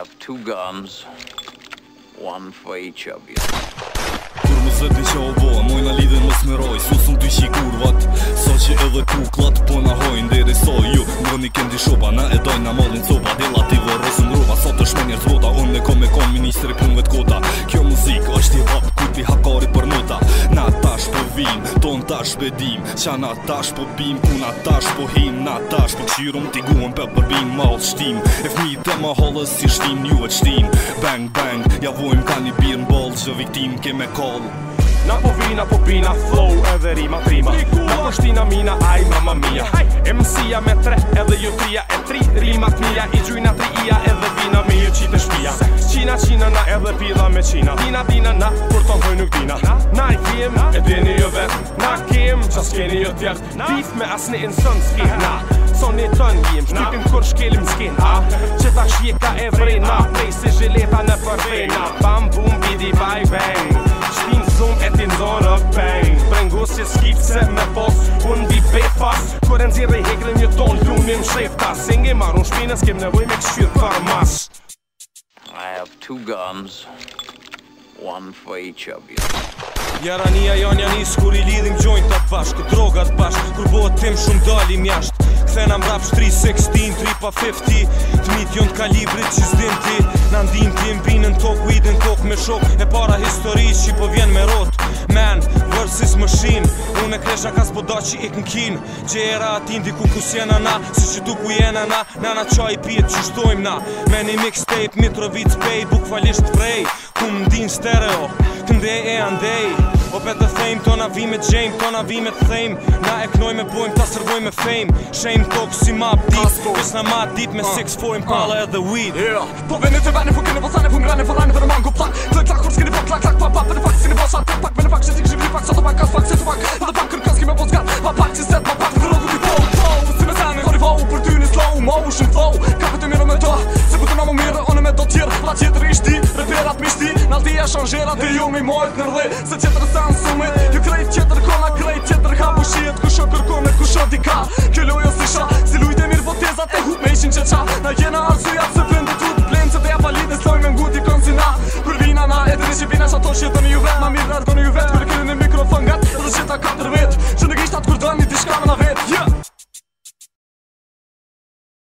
have two guns one for each of you Kërmë zëtën që ovo, Mojnë në lidhën më smeroj Su ty që i kurvat, so që edhe kuklat Po në hojnë deri so ju, më një këndi shopa Në edojnë në modin copa, dela ti vë rësëm rupa Sot është me njerë zvota, unë në kom e kom ministri punve kota Kjo muzik është i hop, kujt i hakari për nota Në tash për po vinë, ton tash bedim Qa na tash po bim, ku na tash po him Na tash po qirum t'i guen për përbim Malë shtim, e fmi të më hollës si shtim ju e shtim bang bang Ja vojmë ka një birë në bolë Që viktim ke me kol Na po vina po pina, flow edhe rima prima Na po shtina mina, aj mama mia MC-a me tre edhe ju tria E tri rima t'mija i gjuj tri qina na edhe pila me qina Dina dina na, kur të nëhoj nuk dina Na, na i kim, na? e dini jo vet Na kim, qa s'keni jo tjert na? Dif me asni në sën s'kim Na, son i tën gjim, shtypim kur shkelim s'kim Ha, që ta shjeka e vrejna Pej si zhileta në përvejna Bam, bum, bidi, baj, bang Shpin zoom e ti ndon rëk bang Brengu si skip se me pos Unë bi be pas Kur e nëzirë i hegrin një ton Lumim shrefta Singi marun shpinën s'kem nevoj me këshyrë për mas Shhh have two guns, one for each of you. Jara nia jo nia kur i lidhim joint ta bash bashk drogat të kur bo tim shum dali mjasht kthena mbrap 316, 3 tripa 50 thmit jon kalibrit që zdim ti na ndim ti mbi në tok widen tok me shok e para histori që po vjen me rot man versus machine me kresha ka s'po do që i kën kin ati ku kus jena na Si që du ku jena na Na na qaj pjet që shtojmë na Me një mixtape, mitrovic, pay Buk falisht frej Ku më din stereo Këndej e andej O pe të fejmë, tona vi me gjejmë Tona vi me të thejmë Na e knoj me bojmë, ta sërboj me fejmë Shejmë tokë si ma bdip Kus na ma dip me 6-4 fojmë uh, edhe weed yeah. Po ve në të vane fukin e posane fungrane Fala gjerat misti Në aldi e shon gjerat dhe ju mi mojt në rrë Se qëtër sen sumit Ju krejt qëtër kona krejt qëtër ka pushit Kusho kërkome kusho dika Kjo lojo si sha Si lujt e hup me ishin që qa Na jena arsuja të se pëndi tu të plenë Që dhe ja valide soj me ngu di konzina Kur vina na e dhe shqipina që ato shqetën ju vet Ma mirë largon ju vet Kër kërën e mikrofon gat Dhe dhe qëta 4 vet Që në gisht atë na vet